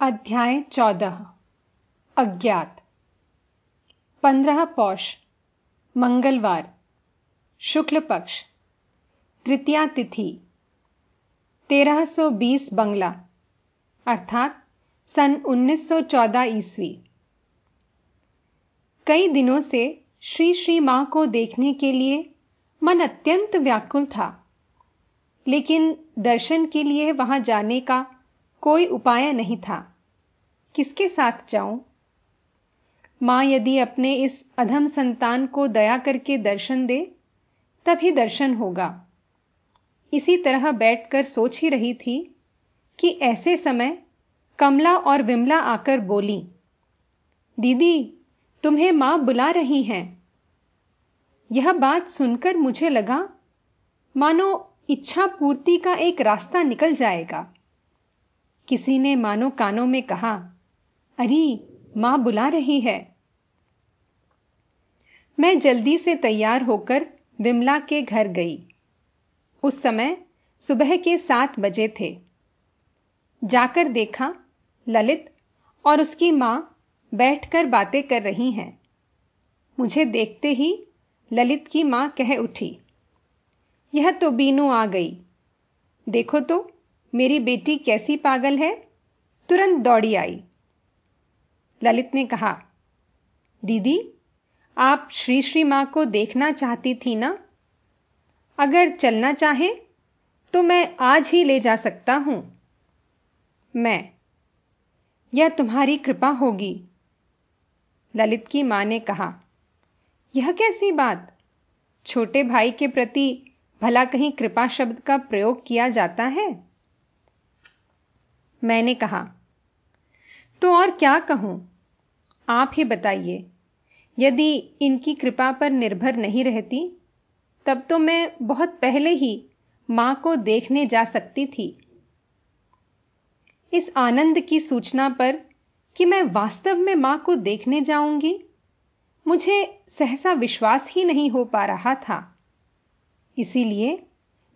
अध्याय चौदह। अज्ञात। पंद्रह पौष, मंगलवार। शुक्ल पक्ष। तृतीया तिथि। 1320 बंगला। अर्थात सन 1914 ईस्वी। कई दिनों से श्री श्री माँ को देखने के लिए मन अत्यंत व्याकुल था। लेकिन दर्शन के लिए वहाँ जाने का कोई उपाय नहीं था। किसके साथ जाऊँ? माँ यदि अपने इस अधम संतान को दया करके दर्शन दे, तभी दर्शन होगा। इसी तरह बैठकर सोच ही रही थी कि ऐसे समय कमला और विमला आकर बोली, दीदी, तुम्हें माँ बुला रही हैं। यह बात सुनकर मुझे लगा, मानो इच्छा पूर्ति का एक रास्ता निकल जाएगा। किसी ने मानो कानों में कहा, अरे, माँ बुला रही है। मैं जल्दी से तैयार होकर विमला के घर गई। उस समय सुबह के सात बजे थे। जाकर देखा, ललित और उसकी माँ बैठकर बातें कर रही हैं। मुझे देखते ही ललित की माँ कह उठी, यह तो बीनू आ गई। देखो तो मेरी बेटी कैसी पागल है? तुरंत दौड़ी आई। ललित ने कहा, दीदी, आप श्री श्री माँ को देखना चाहती थी ना? अगर चलना चाहे तो मैं आज ही ले जा सकता हूँ। मैं, यह तुम्हारी कृपा होगी। ललित की माँ ने कहा, यह कैसी बात? छोटे भाई के प्रति भला कहीं कृपा शब्द का प्रयोग किया जाता है? मैंने कहा तो और क्या कहूँ? आप ही बताइए। यदि इनकी कृपा पर निर्भर नहीं रहती, तब तो मैं बहुत पहले ही माँ को देखने जा सकती थी। इस आनंद की सूचना पर कि मैं वास्तव में माँ को देखने जाऊँगी, मुझे सहसा विश्वास ही नहीं हो पा रहा था। इसीलिए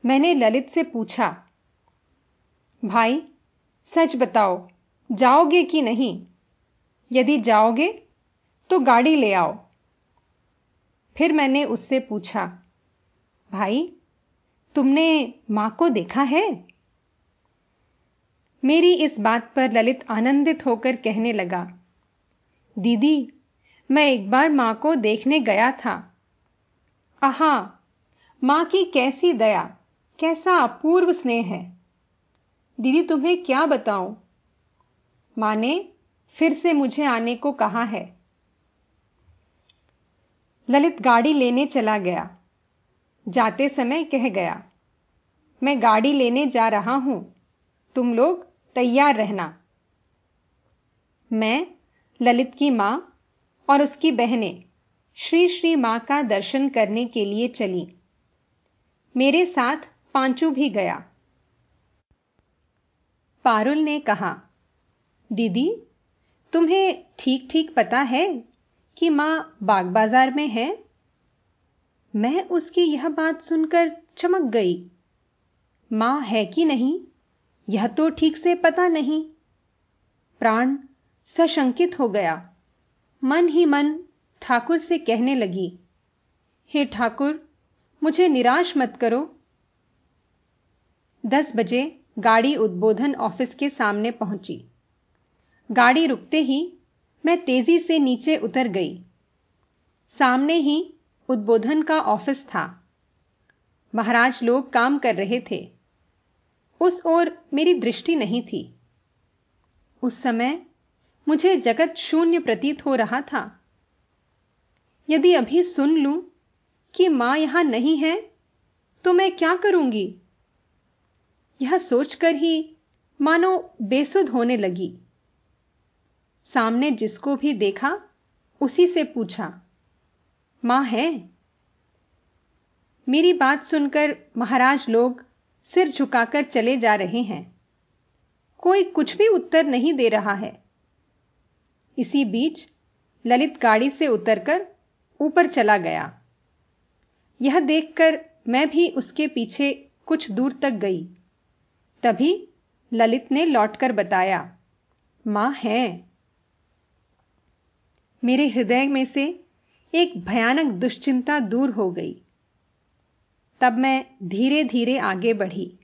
मैंने ललित से पूछा, भाई सच बताओ, जाओगे कि नहीं? यदि जाओगे तो गाड़ी ले आओ। फिर मैंने उससे पूछा, भाई, तुमने माँ को देखा है? मेरी इस बात पर ललित आनंदित होकर कहने लगा, दीदी, मैं एक बार माँ को देखने गया था। आहा, माँ की कैसी दया, कैसा अपूर्व स्नेह है। दीदी, तुम्हें क्या बताऊँ? माँ ने फिर से मुझे आने को कहा है। ललित गाड़ी लेने चला गया। जाते समय कह गया, मैं गाड़ी लेने जा रहा हूँ। तुम लोग तैयार रहना। मैं, ललित की माँ और उसकी बहनें श्री श्री माँ का दर्शन करने के लिए चली। मेरे साथ पांचू भी गया। पारुल ने कहा, दीदी, तुम्हें ठीक ठीक पता है कि माँ बाग बाज़ार में है? मैं उसकी यह बात सुनकर चमक गई। माँ है कि नहीं? यह तो ठीक से पता नहीं। प्राण सशंकित हो गया। मन ही मन ठाकुर से कहने लगी, हे ठाकुर, मुझे निराश मत करो। दस बजे गाड़ी उद्बोधन ऑफ़िस के सामने पहुँची। गाड़ी रुकते ही मैं तेज़ी से नीचे उतर गई। सामने ही उद्बोधन का ऑफ़िस था। महाराज लोग काम कर रहे थे। उस ओर मेरी दृष्टि नहीं थी। उस समय मुझे जगत शून्य प्रतीत हो रहा था। यदि अभी सुन लूँ कि माँ यहाँ नहीं है तो मैं क्या करूँगी? यह सोचकर ही मानो बेसुध होने लगी। सामने जिसको भी देखा, उसी से पूछा, माँ है? मेरी बात सुनकर महाराज लोग सिर झुकाकर चले जा रहे हैं। कोई कुछ भी उत्तर नहीं दे रहा है। इसी बीच ललित गाड़ी से उतरकर ऊपर चला गया। यह देखकर मैं भी उसके पीछे कुछ दूर तक गई। तभी ललित ने लौटकर बताया, माँ है। मेरे हृदय में से एक भयानक दुश्चिंता दूर हो गई। तब मैं धीरे धीरे आगे बढ़ी।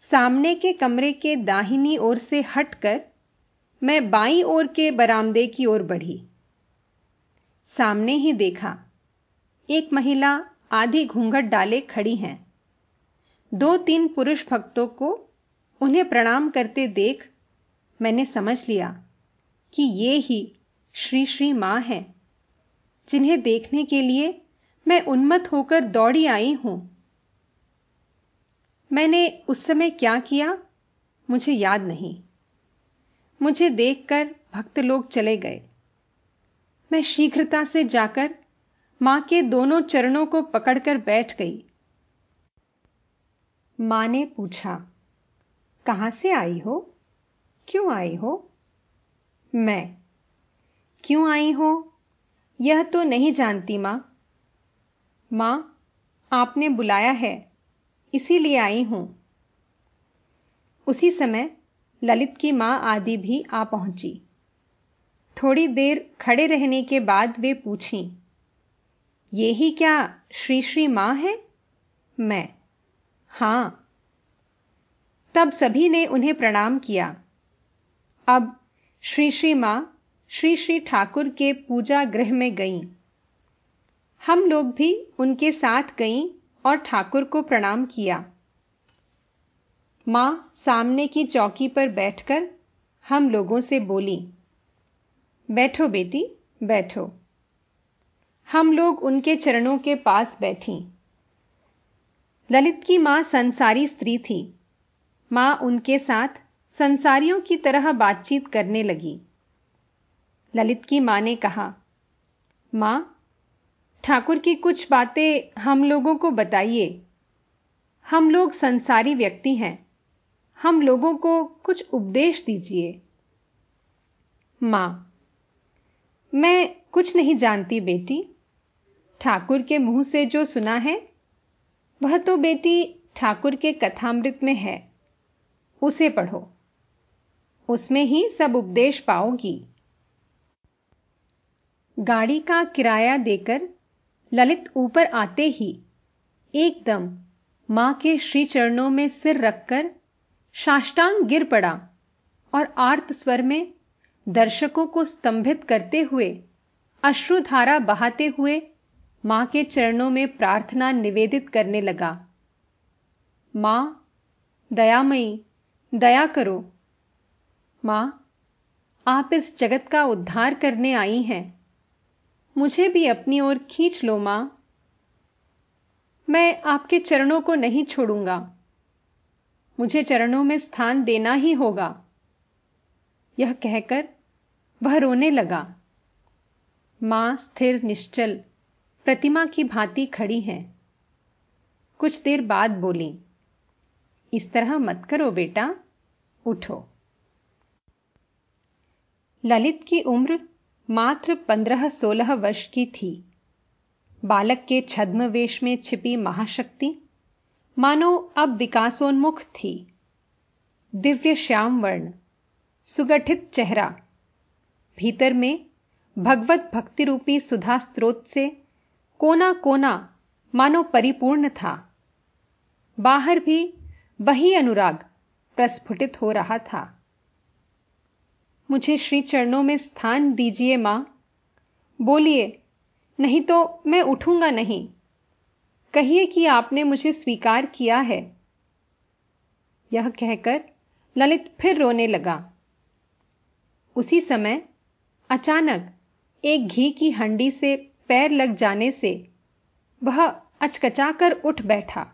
सामने के कमरे के दाहिनी ओर से हटकर मैं बाई ओर के बरामदे की ओर बढ़ी। सामने ही देखा, एक महिला आधी घूंघट डाले खड़ी हैं। दो तीन पुरुष भक्तों को उन्हें प्रणाम करते देख मैंने समझ लिया कि ये ही श्री श्री माँ है, जिन्हें देखने के लिए मैं उन्मत्त होकर दौड़ी आई हूँ। मैंने उस समय क्या किया मुझे याद नहीं। मुझे देखकर भक्त लोग चले गए। मैं शीघ्रता से जाकर माँ के दोनों चरणों को पकड़कर बैठ गई। माँ ने पूछा, कहाँ से आई हो? क्यों आई हो? मैं. क्यों आई हो? यह तो नहीं जानती माँ. माँ, आपने बुलाया है, इसीलिए आई हूँ. उसी समय ललित की माँ आदि भी आ पहुँची। थोड़ी देर खड़े रहने के बाद वे पूछी, ये ही क्या श्री श्री माँ है? मैं. हाँ। तब सभी ने उन्हें प्रणाम किया। अब श्री श्री माँ, श्री श्री ठाकुर के पूजा गृह में गईं। हम लोग भी उनके साथ गईं और ठाकुर को प्रणाम किया। माँ सामने की चौकी पर बैठकर हम लोगों से बोली, बैठो बेटी, बैठो। हम लोग उनके चरणों के पास बैठी। ललित की माँ संसारी स्त्री थी। माँ उनके साथ संसारियों की तरह बातचीत करने लगी। ललित की माँ ने कहा, माँ, ठाकुर की कुछ बातें हम लोगों को बताइए। हम लोग संसारी व्यक्ति हैं। हम लोगों को कुछ उपदेश दीजिए। माँ, मैं कुछ नहीं जानती बेटी। ठाकुर के मुँह से जो सुना है वह तो बेटी ठाकुर के कथामृत में है। उसे पढ़ो। उसमें ही सब उपदेश पाओगी गाड़ी का किराया देकर ललित ऊपर आते ही एकदम माँ के श्री चरणों में सिर रखकर साष्टांग गिर पड़ा और आर्त स्वर में दर्शकों को स्तंभित करते हुए अश्रुधारा बहाते हुए माँ के चरणों में प्रार्थना निवेदित करने लगा। माँ, दयामयी, दया करो। माँ, आप इस जगत का उद्धार करने आई हैं। मुझे भी अपनी ओर खींच लो माँ। मैं आपके चरणों को नहीं छोड़ूँगा। मुझे चरणों में स्थान देना ही होगा। यह कहकर वह रोने लगा। माँ स्थिर निश्चल। प्रतिमा की भांति खड़ी हैं। कुछ देर बाद बोली, इस तरह मत करो बेटा, उठो। ललित की उम्र मात्र पंद्रह सोलह वर्ष की थी। बालक के छद्म वेश में छिपी महाशक्ति, मानो अब विकासोन्मुख थी। दिव्य श्याम वर्ण सुगठित चेहरा, भीतर में भगवत भक्ति रूपी सुधा स्त्रोत से कोना कोना मानो परिपूर्ण था। बाहर भी वही अनुराग प्रस्फुटित हो रहा था। मुझे श्री चरणों में स्थान दीजिए माँ। बोलिए, नहीं तो मैं उठूँगा नहीं। कहिए कि आपने मुझे स्वीकार किया है। यह कहकर ललित फिर रोने लगा। उसी समय अचानक एक घी की हंडी से पैर लग जाने से वह अचकचाकर उठ बैठा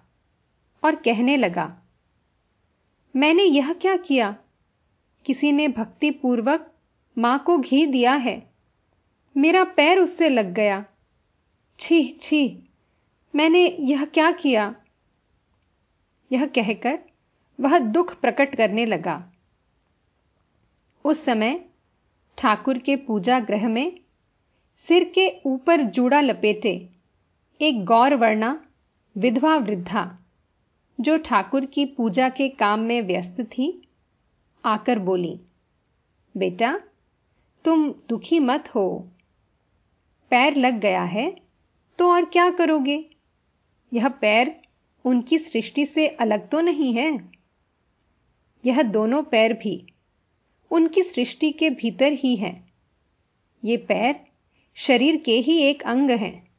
और कहने लगा, मैंने यह क्या किया? किसी ने भक्तिपूर्वक माँ को घी दिया है। मेरा पैर उससे लग गया। छी छी, मैंने यह क्या किया? यह कहकर वह दुख प्रकट करने लगा। उस समय ठाकुर के पूजा ग्रह में सिर के ऊपर जूड़ा लपेटे, एक गौर वर्णा विधवा वृद्धा, जो ठाकुर की पूजा के काम में व्यस्त थी, आकर बोली, बेटा, तुम दुखी मत हो। पैर लग गया है तो और क्या करोगे? यह पैर उनकी सृष्टि से अलग तो नहीं है। यह दोनों पैर भी उनकी सृष्टि के भीतर ही हैं। ये पैर शरीर के ही एक अंग हैं।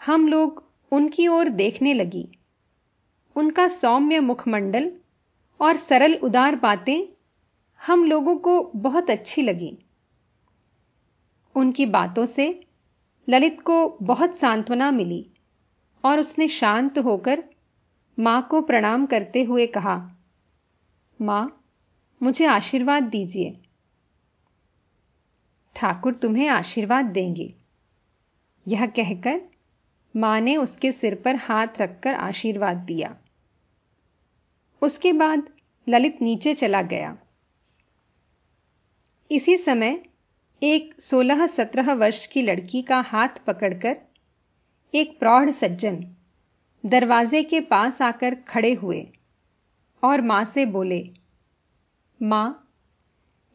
हम लोग उनकी ओर देखने लगी। उनका सौम्य मुखमंडल और सरल उदार बातें हम लोगों को बहुत अच्छी लगी। उनकी बातों से ललित को बहुत सांत्वना मिली और उसने शांत होकर माँ को प्रणाम करते हुए कहा, माँ, मुझे आशीर्वाद दीजिए। ठाकुर तुम्हें आशीर्वाद देंगे। यह कहकर माँ ने उसके सिर पर हाथ रखकर आशीर्वाद दिया। उसके बाद ललित नीचे चला गया। इसी समय एक सोलह सत्रह वर्ष की लड़की का हाथ पकड़कर एक प्रौढ़ सज्जन दरवाजे के पास आकर खड़े हुए और माँ से बोले, माँ,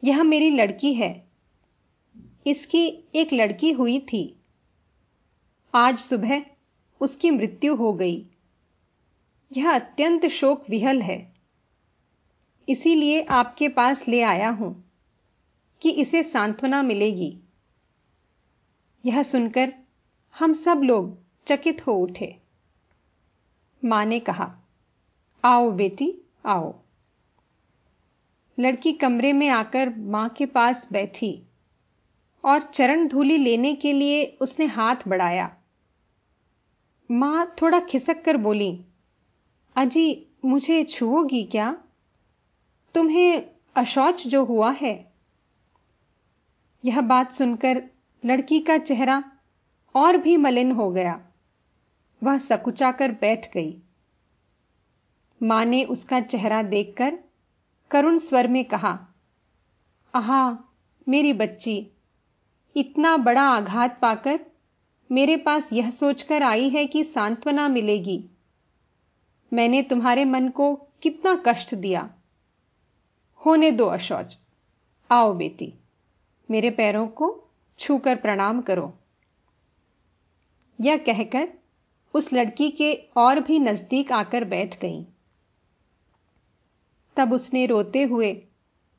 यह मेरी लड़की है। इसकी एक लड़की हुई थी। आज सुबह उसकी मृत्यु हो गई। यह अत्यंत शोक विहल है। इसीलिए आपके पास ले आया हूँ कि इसे सांत्वना मिलेगी। यह सुनकर हम सब लोग चकित हो उठे। माँ ने कहा, आओ बेटी, आओ। लड़की कमरे में आकर माँ के पास बैठी। और चरण धूली लेने के लिए उसने हाथ बढ़ाया। माँ थोड़ा खिसक कर बोली, अजी, मुझे छुओगी क्या? तुम्हें अशौच जो हुआ है? यह बात सुनकर लड़की का चेहरा और भी मलिन हो गया। वह सकुचाकर बैठ गई। माँ ने उसका चेहरा देखकर करुण स्वर में कहा, आहा, मेरी बच्ची इतना बड़ा आघात पाकर मेरे पास यह सोचकर आई है कि सांत्वना मिलेगी। मैंने तुम्हारे मन को कितना कष्ट दिया। होने दो अशौच। आओ बेटी, मेरे पैरों को छूकर प्रणाम करो। यह कहकर उस लड़की के और भी नज़दीक आकर बैठ गई। तब उसने रोते हुए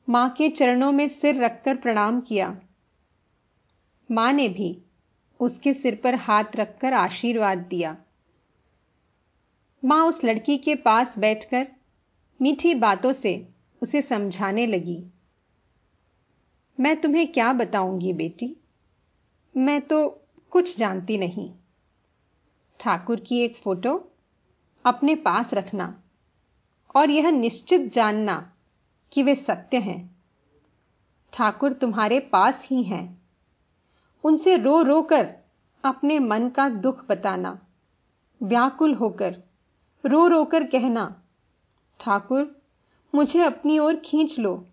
माँ के चरणों में सिर रखकर प्रणाम किया। माँ ने भी उसके सिर पर हाथ रखकर आशीर्वाद दिया। माँ उस लड़की के पास बैठकर मीठी बातों से उसे समझाने लगी। मैं तुम्हें क्या बताऊँगी बेटी? मैं तो कुछ जानती नहीं। ठाकुर की एक फ़ोटो अपने पास रखना और यह निश्चित जानना कि वे सत्य हैं। ठाकुर तुम्हारे पास ही हैं। उनसे रो रो कर अपने मन का दुख बताना। व्याकुल होकर, रो रो कर कहना, ठाकुर, मुझे अपनी ओर खींच लो,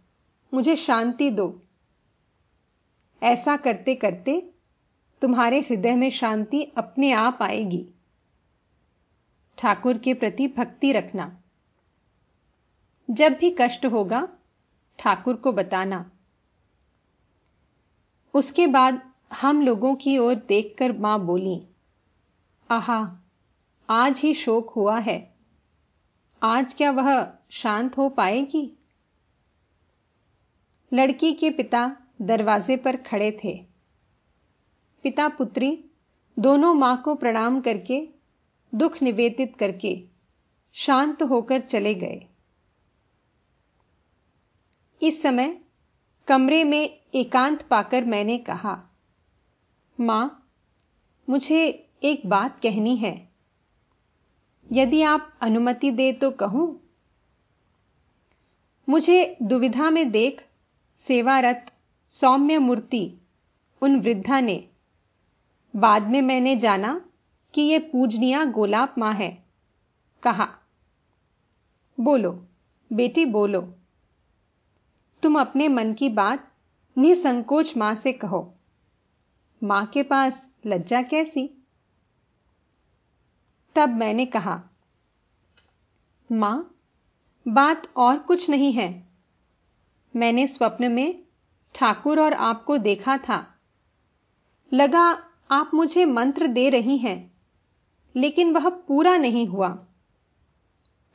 मुझे शांति दो। ऐसा करते करते तुम्हारे हृदय में शांति अपने आप आएगी। ठाकुर के प्रति भक्ति रखना। जब भी कष्ट होगा, ठाकुर को बताना। उसके बाद हम लोगों की ओर देखकर माँ बोली, आहा, आज ही शोक हुआ है। आज क्या वह शांत हो पाएगी? लड़की के पिता दरवाजे पर खड़े थे। पिता पुत्री दोनों माँ को प्रणाम करके, दुख निवेदित करके शांत होकर चले गए। इस समय कमरे में एकांत पाकर मैंने कहा माँ, मुझे एक बात कहनी है। यदि आप अनुमति दे तो कहूँ। मुझे दुविधा में देख सेवारत सौम्य मूर्ति उन वृद्धा ने। बाद में मैंने जाना कि यह पूजनिया गोलाप माँ है। कहा, बोलो, बेटी बोलो। तुम अपने मन की बात निसंकोच माँ से कहो। माँ के पास लज्जा कैसी? तब मैंने कहा, माँ, बात और कुछ नहीं है। मैंने स्वप्न में ठाकुर और आपको देखा था। लगा, आप मुझे मंत्र दे रही हैं। लेकिन वह पूरा नहीं हुआ।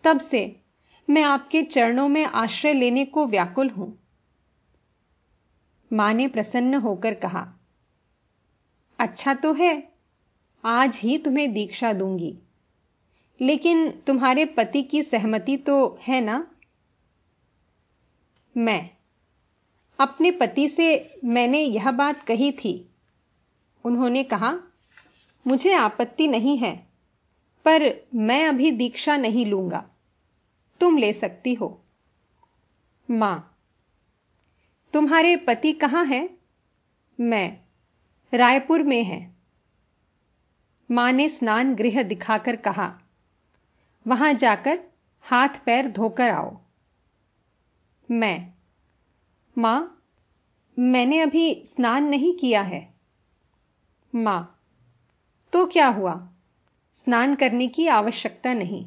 तब से मैं आपके चरणों में आश्रय लेने को व्याकुल हूँ। माँ ने प्रसन्न होकर कहा अच्छा तो है, आज ही तुम्हें दीक्षा दूँगी। लेकिन तुम्हारे पति की सहमति तो है ना? मैं, अपने पति से मैंने यह बात कही थी। उन्होंने कहा, मुझे आपत्ति नहीं है, पर मैं अभी दीक्षा नहीं लूँगा। तुम ले सकती हो। माँ, तुम्हारे पति कहाँ हैं? मैं रायपुर में है। माँ ने स्नान गृह दिखाकर कहा, वहाँ जाकर हाथ पैर धोकर आओ। मैं, माँ, मैंने अभी स्नान नहीं किया है। माँ तो क्या हुआ? स्नान करने की आवश्यकता नहीं।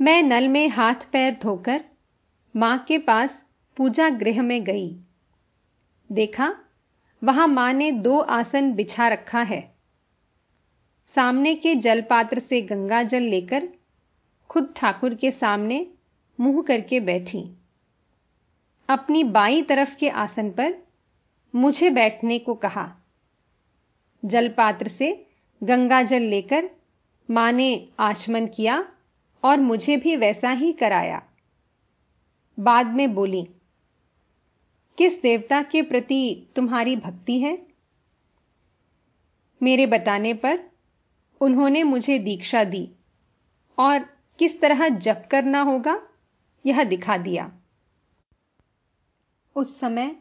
मैं नल में हाथ पैर धोकर माँ के पास पूजा गृह में गई। देखा, वहाँ माँ ने दो आसन बिछा रखा है। सामने के जलपात्र से गंगा जल लेकर खुद ठाकुर के सामने मुँह करके बैठी। अपनी बाई तरफ़ के आसन पर मुझे बैठने को कहा। जलपात्र से गंगा जल लेकर माँ ने आचमन किया और मुझे भी वैसा ही कराया। बाद में बोली किस देवता के प्रति तुम्हारी भक्ति है? मेरे बताने पर उन्होंने मुझे दीक्षा दी और किस तरह जप करना होगा यह दिखा दिया। उस समय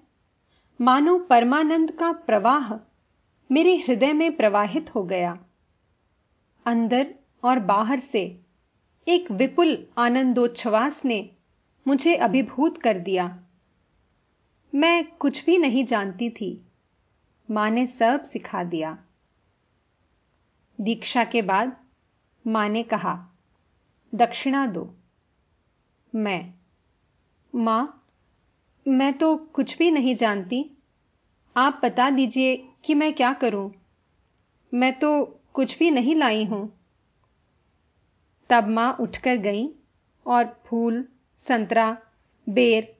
मानो परमानंद का प्रवाह मेरे हृदय में प्रवाहित हो गया। अंदर और बाहर से एक विपुल आनंदोच्छ्वास ने मुझे अभिभूत कर दिया। मैं कुछ भी नहीं जानती थी। माँ ने सब सिखा दिया। दीक्षा के बाद माँ ने कहा, दक्षिणा दो। मैं, माँ, मैं तो कुछ भी नहीं जानती। आप बता दीजिए कि मैं क्या करूँ? मैं तो कुछ भी नहीं लाई हूँ। तब माँ उठकर गई और फूल, संतरा, बेर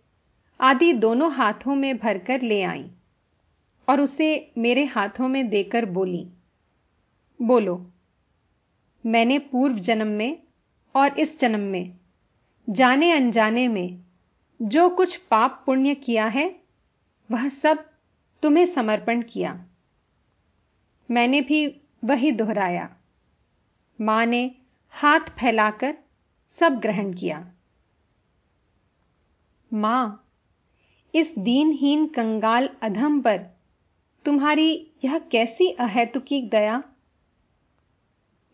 आदि दोनों हाथों में भरकर ले आई और उसे मेरे हाथों में देकर बोली, बोलो, मैंने पूर्व जन्म में और इस जन्म में, जाने अनजाने में जो कुछ पाप पुण्य किया है, वह सब तुम्हें समर्पण किया। मैंने भी वही दोहराया। माँ ने हाथ फैलाकर सब ग्रहण किया। माँ इस दीनहीन कंगाल अधम पर तुम्हारी यह कैसी अहेतुकी दया?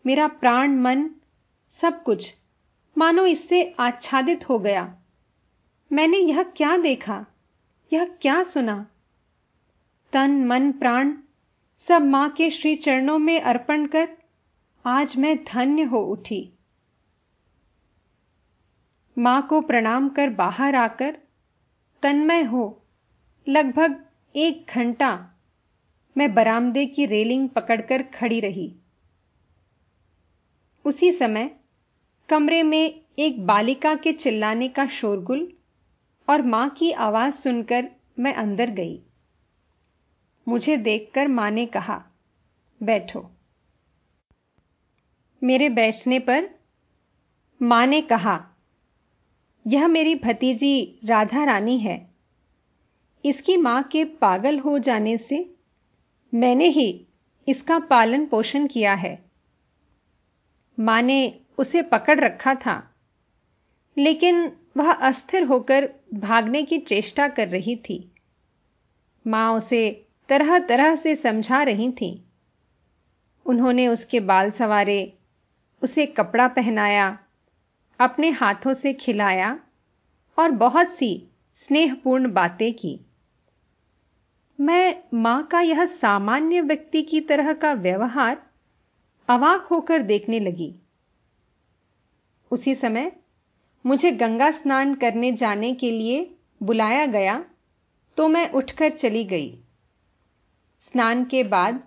मेरा प्राण, मन, सब कुछ, मानो इससे आच्छादित हो गया। मैंने यह क्या देखा? यह क्या सुना? तन, मन, प्राण, सब माँ के श्री चरणों में अर्पण कर आज मैं धन्य हो उठी। माँ को प्रणाम कर बाहर आकर तन्मय हो। लगभग एक घंटा मैं बरामदे की रेलिंग पकड़कर खड़ी रही। उसी समय कमरे में एक बालिका के चिल्लाने का शोरगुल और माँ की आवाज़ सुनकर मैं अंदर गई। मुझे देखकर माँ ने कहा, बैठो। मेरे बैठने पर माँ ने कहा यह मेरी भतीजी राधा रानी है। इसकी माँ के पागल हो जाने से मैंने ही इसका पालन पोषण किया है। माँ ने उसे पकड़ रखा था, लेकिन वह अस्थिर होकर भागने की चेष्टा कर रही थी। माँ उसे तरह तरह से समझा रही थी। उन्होंने उसके बाल सवारे, उसे कपड़ा पहनाया अपने हाथों से खिलाया और बहुत सी स्नेहपूर्ण बातें की। मैं माँ का यह सामान्य व्यक्ति की तरह का व्यवहार अवाक होकर देखने लगी। उसी समय मुझे गंगा स्नान करने जाने के लिए बुलाया गया तो मैं उठकर चली गई। स्नान के बाद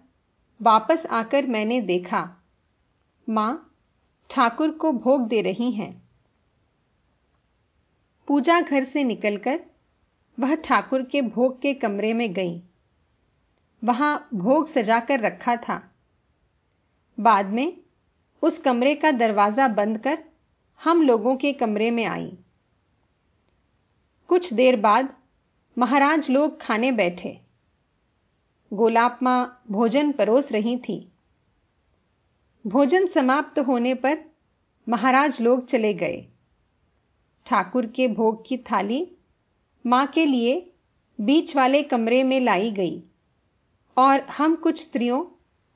वापस आकर मैंने देखा, माँ ठाकुर को भोग दे रही हैं। पूजा घर से निकलकर वह ठाकुर के भोग के कमरे में गई। वहाँ भोग सजाकर रखा था। बाद में उस कमरे का दरवाज़ा बंद कर हम लोगों के कमरे में आई। कुछ देर बाद महाराज लोग खाने बैठे। गोलाप माँ भोजन परोस रही थी। भोजन समाप्त होने पर महाराज लोग चले गए। ठाकुर के भोग की थाली माँ के लिए बीच वाले कमरे में लाई गई और हम कुछ स्त्रियों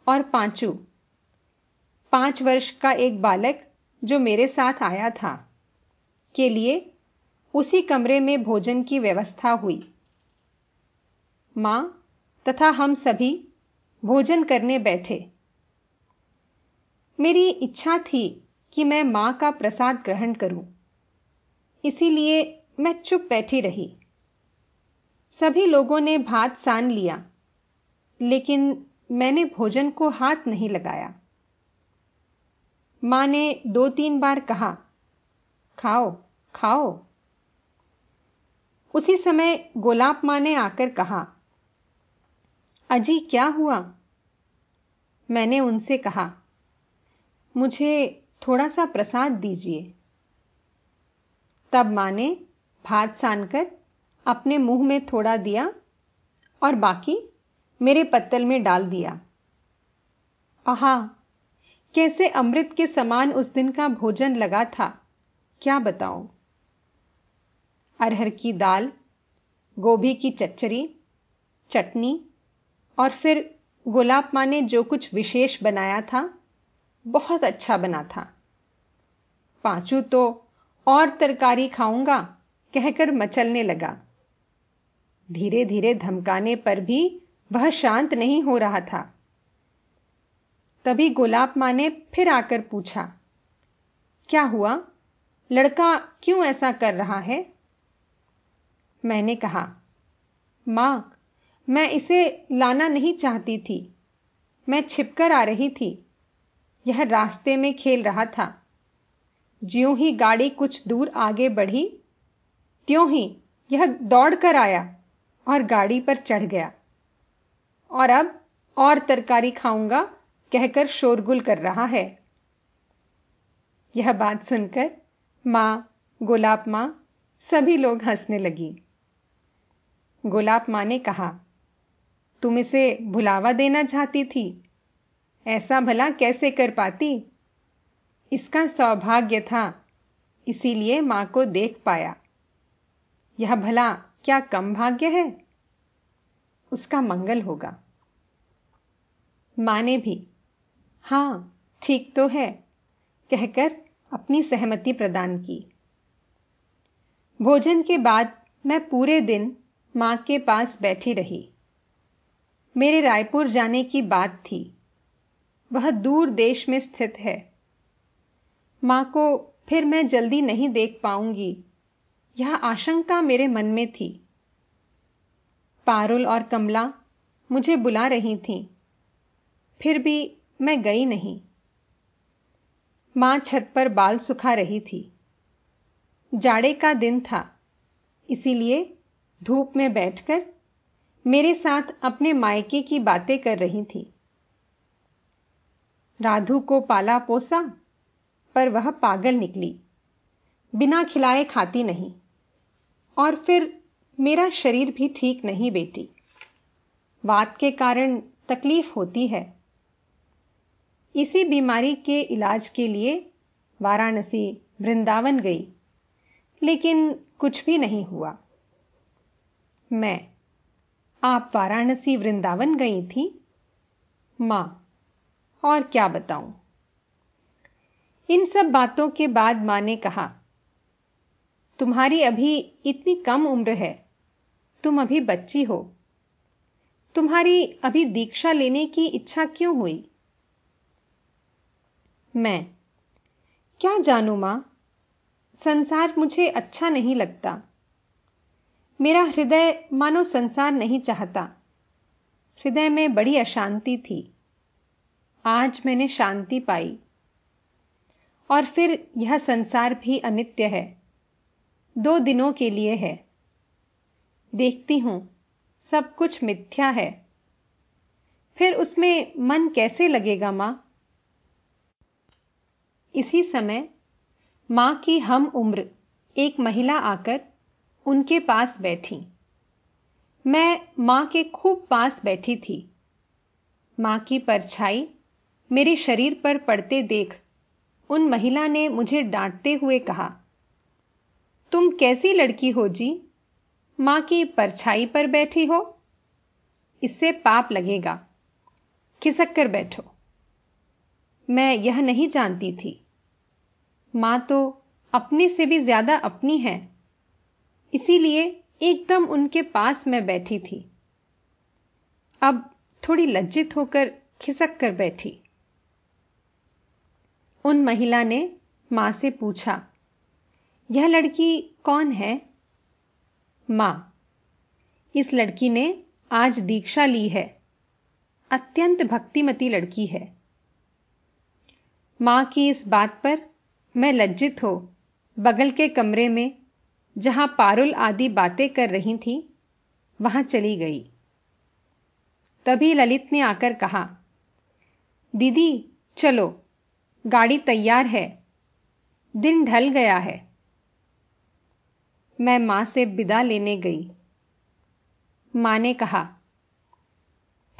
और पांचू, पाँच वर्ष का एक बालक जो मेरे साथ आया था, के लिए उसी कमरे में भोजन की व्यवस्था हुई। माँ तथा हम सभी भोजन करने बैठे। मेरी इच्छा थी कि मैं माँ का प्रसाद ग्रहण करूँ। इसीलिए मैं चुप बैठी रही। सभी लोगों ने भात सान लिया, लेकिन मैंने भोजन को हाथ नहीं लगाया। माँ ने दो तीन बार कहा, खाओ खाओ। उसी समय गोलाप माँ ने आकर कहा, अजी, क्या हुआ? मैंने उनसे कहा मुझे थोड़ा सा प्रसाद दीजिए। तब माँ ने भात सानकर अपने मुँह में थोड़ा दिया और बाकी मेरे पत्तल में डाल दिया। आहा, कैसे अमृत के समान उस दिन का भोजन लगा था, क्या बताऊँ? अरहर की दाल, गोभी की चच्चरी, चटनी और फिर गुलाब माँ ने जो कुछ विशेष बनाया था बहुत अच्छा बना था। पांचू तो और तरकारी खाऊँगा, कहकर मचलने लगा। धीरे धीरे धमकाने पर भी वह शांत नहीं हो रहा था। तभी गुलाब माँ ने फिर आकर पूछा, क्या हुआ? लड़का क्यों ऐसा कर रहा है? मैंने कहा, माँ, मैं इसे लाना नहीं चाहती थी। मैं छिपकर आ रही थी। यह रास्ते में खेल रहा था। ज्यों ही गाड़ी कुछ दूर आगे बढ़ी, त्यों ही यह दौड़कर आया और गाड़ी पर चढ़ गया। और अब और तरकारी खाऊँगा कहकर शोरगुल कर रहा है। यह बात सुनकर माँ, गुलाब माँ, सभी लोग हंसने लगी। गुलाब माँ ने कहा, तुम इसे भुलावा देना चाहती थी? ऐसा भला कैसे कर पाती? इसका सौभाग्य था, इसीलिए माँ को देख पाया। यह भला क्या कम भाग्य है? उसका मंगल होगा। माँ ने भी, हाँ, ठीक तो है, कहकर अपनी सहमति प्रदान की। भोजन के बाद मैं पूरे दिन माँ के पास बैठी रही। मेरे रायपुर जाने की बात थी। वह दूर देश में स्थित है। माँ को फिर मैं जल्दी नहीं देख पाऊँगी। यह आशंका मेरे मन में थी। पारुल और कमला मुझे बुला रही थीं। फिर भी मैं गई नहीं। माँ छत पर बाल सुखा रही थी। जाड़े का दिन था। इसीलिए धूप में बैठकर मेरे साथ अपने मायके की बातें कर रही थी। राधु को पाला पोसा, पर वह पागल निकली। बिना खिलाए खाती नहीं। और फिर मेरा शरीर भी ठीक नहीं बेटी। बात के कारण तकलीफ़ होती है। इसी बीमारी के इलाज के लिए वाराणसी वृंदावन गई, लेकिन कुछ भी नहीं हुआ। मैं, आप वाराणसी वृंदावन गई थी? माँ और क्या बताऊँ? इन सब बातों के बाद माँ ने कहा, तुम्हारी अभी इतनी कम उम्र है, तुम अभी बच्ची हो। तुम्हारी अभी दीक्षा लेने की इच्छा क्यों हुई? मैं, क्या जानू माँ? संसार मुझे अच्छा नहीं लगता। मेरा हृदय मानो संसार नहीं चाहता। हृदय में बड़ी अशांति थी। आज मैंने शांति पाई। और फिर यह संसार भी अनित्य है। दो दिनों के लिए है। देखती हूँ, सब कुछ मिथ्या है। फिर उसमें मन कैसे लगेगा, माँ? इसी समय माँ की हम उम्र, एक महिला आकर उनके पास बैठी। मैं माँ के खूब पास बैठी थी। माँ की परछाई मेरे शरीर पर पड़ते देख, उन महिला ने मुझे डांटते हुए कहा, तुम कैसी लड़की हो जी? माँ की परछाई पर बैठी हो? इससे पाप लगेगा। खिसक कर बैठो। मैं यह नहीं जानती थी। माँ तो अपने से भी ज़्यादा अपनी है, इसीलिए एकदम उनके पास मैं बैठी थी। अब थोड़ी लज्जित होकर खिसक कर बैठी। उन महिला ने माँ से पूछा, यह लड़की कौन है? माँ, इस लड़की ने आज दीक्षा ली है। अत्यंत भक्तिमती लड़की है। माँ की इस बात पर मैं लज्जित हो, बगल के कमरे में जहाँ पारुल आदि बातें कर रही थी, वहाँ चली गई। तभी ललित ने आकर कहा, दीदी, चलो गाड़ी तैयार है। दिन ढल गया है। मैं माँ से विदा लेने गई। माँ ने कहा,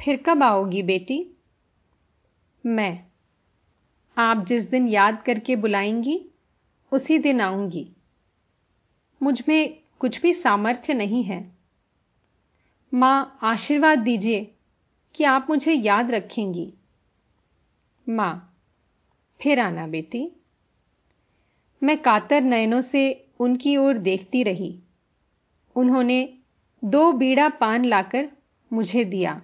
फिर कब आओगी बेटी? मैं, आप जिस दिन याद करके बुलाएँगी, उसी दिन आऊँगी। मुझमें कुछ भी सामर्थ्य नहीं है। माँ, आशीर्वाद दीजिए कि आप मुझे याद रखेंगी। माँ फिर आना बेटी। मैं कातर नयनों से उनकी ओर देखती रही। उन्होंने दो बीड़ा पान लाकर मुझे दिया।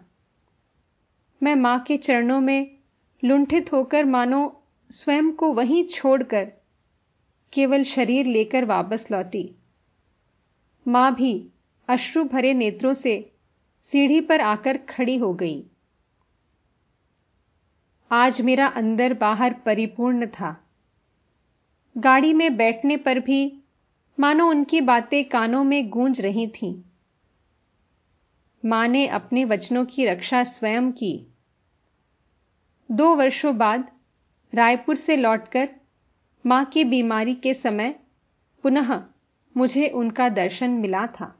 मैं माँ के चरणों में लुंठित होकर मानो स्वयं को वहीं छोड़कर केवल शरीर लेकर वापस लौटी। माँ भी अश्रु भरे नेत्रों से सीढ़ी पर आकर खड़ी हो गई। आज मेरा अंदर बाहर परिपूर्ण था। गाड़ी में बैठने पर भी मानो उनकी बातें कानों में गूंज रही थीं। माँ ने अपने वचनों की रक्षा स्वयं की। दो वर्षों बाद रायपुर से लौटकर माँ की बीमारी के समय पुनः मुझे उनका दर्शन मिला था।